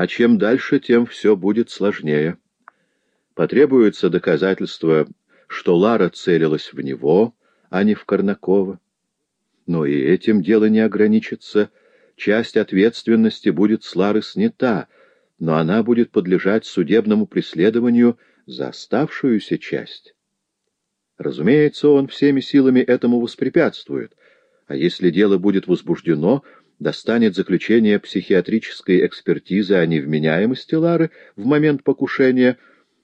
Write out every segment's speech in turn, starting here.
А чем дальше, тем все будет сложнее. Потребуется доказательство, что Лара целилась в него, а не в Корнакова. Но и этим дело не ограничится. Часть ответственности будет с Лары снята, но она будет подлежать судебному преследованию за оставшуюся часть. Разумеется, он всеми силами этому воспрепятствует, а если дело будет возбуждено, достанет заключение психиатрической экспертизы о невменяемости Лары в момент покушения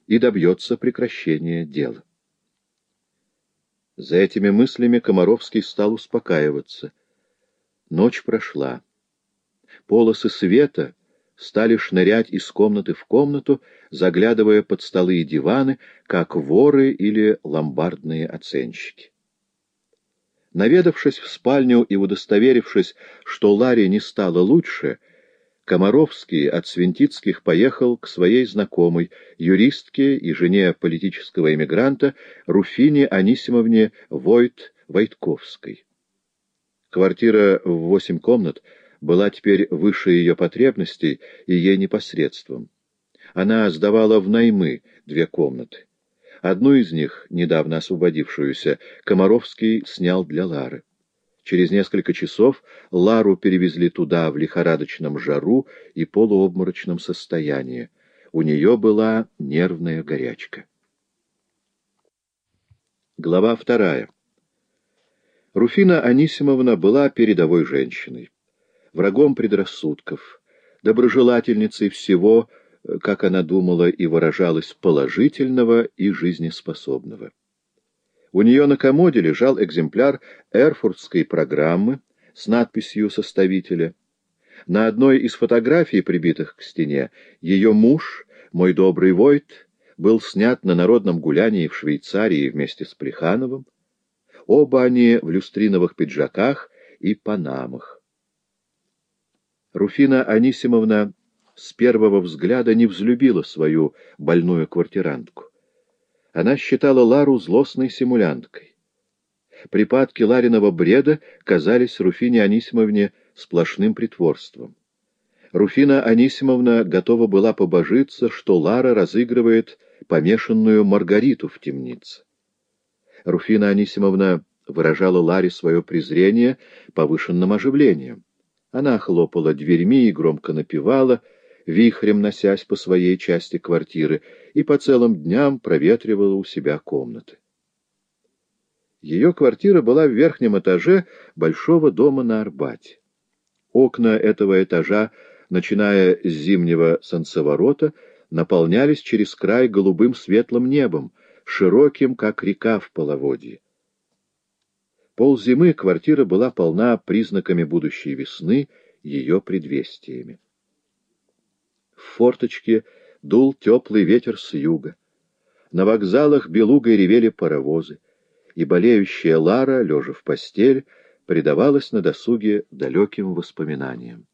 и добьется прекращения дела. За этими мыслями Комаровский стал успокаиваться. Ночь прошла. Полосы света стали шнырять из комнаты в комнату, заглядывая под столы и диваны, как воры или ломбардные оценщики. Наведавшись в спальню и удостоверившись, что Ларе не стало лучше, Комаровский от Свинтицких поехал к своей знакомой, юристке и жене политического эмигранта Руфине Анисимовне Войт-Войтковской. Квартира в восемь комнат была теперь выше ее потребностей и ей непосредством. Она сдавала в наймы две комнаты. Одну из них, недавно освободившуюся, Комаровский снял для Лары. Через несколько часов Лару перевезли туда в лихорадочном жару и полуобморочном состоянии. У нее была нервная горячка. Глава вторая. Руфина Анисимовна была передовой женщиной, врагом предрассудков, доброжелательницей всего, как она думала и выражалась, положительного и жизнеспособного. У нее на комоде лежал экземпляр эрфуртской программы с надписью составителя. На одной из фотографий, прибитых к стене, ее муж, мой добрый Войт, был снят на народном гулянии в Швейцарии вместе с Плехановым. Оба они в люстриновых пиджаках и панамах. Руфина Анисимовна с первого взгляда не взлюбила свою больную квартирантку. Она считала Лару злостной симулянткой. Припадки Лариного бреда казались Руфине Анисимовне сплошным притворством. Руфина Анисимовна готова была побожиться, что Лара разыгрывает помешанную Маргариту в темнице. Руфина Анисимовна выражала Ларе свое презрение повышенным оживлением. Она хлопала дверьми и громко напевала — вихрем носясь по своей части квартиры, и по целым дням проветривала у себя комнаты. Ее квартира была в верхнем этаже большого дома на Арбате. Окна этого этажа, начиная с зимнего солнцеворота, наполнялись через край голубым светлым небом, широким, как река в половодье. Пол зимы квартира была полна признаками будущей весны, ее предвестиями. Форточке дул теплый ветер с юга. На вокзалах белугой ревели паровозы, и болеющая Лара, лежа в постель, предавалась на досуге далеким воспоминаниям.